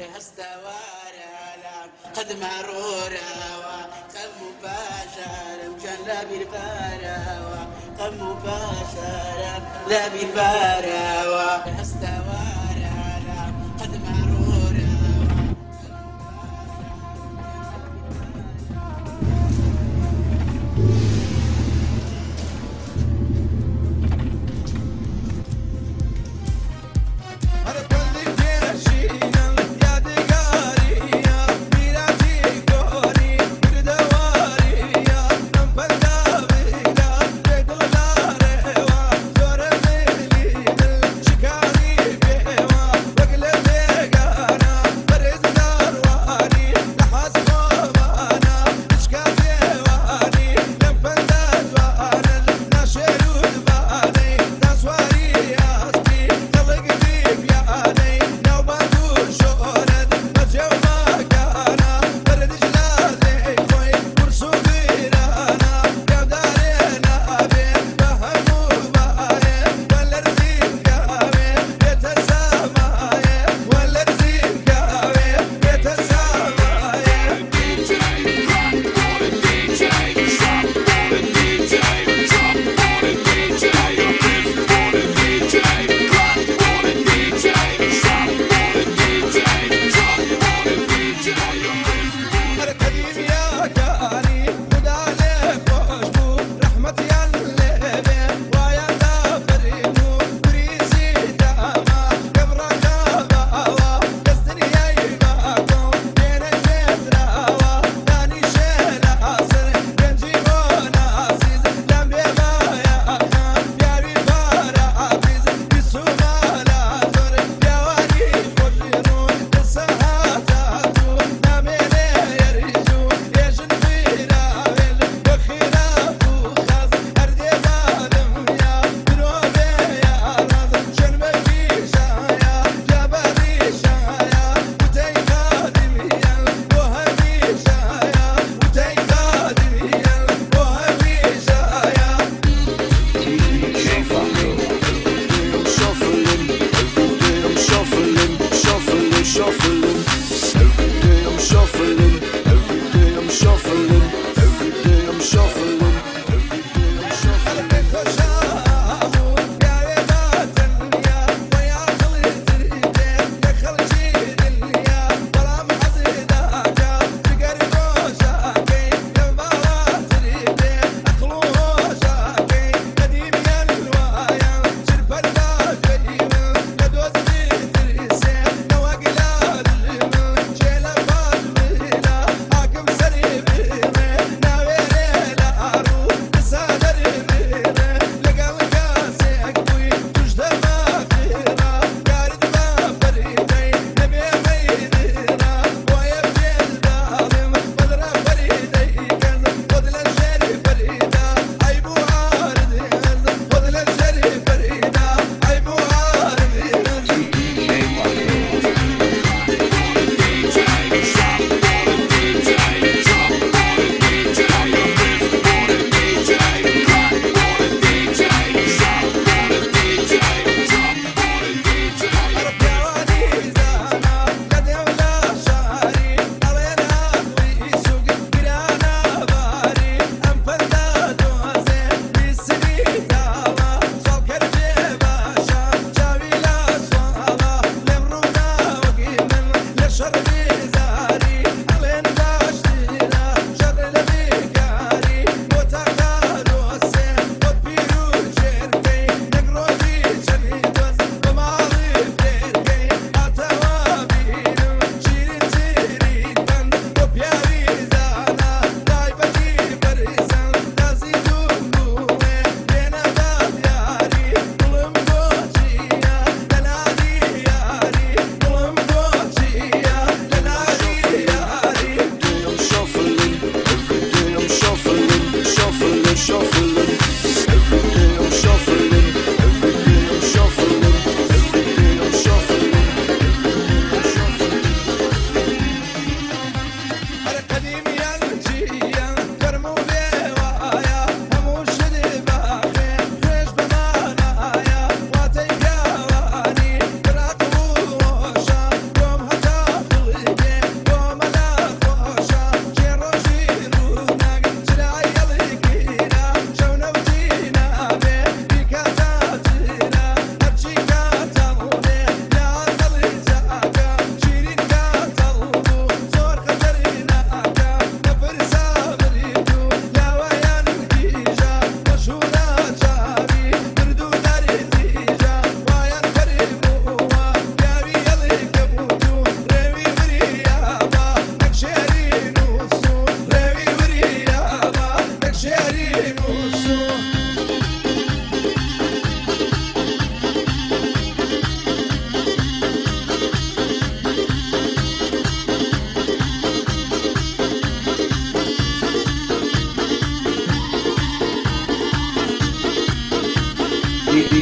استوارا قد مرورا قد مباشرا مشان لا بالبارا قد مباشرا لا بالبارا استوارا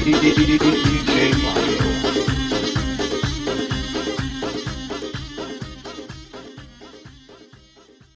DJ Mario.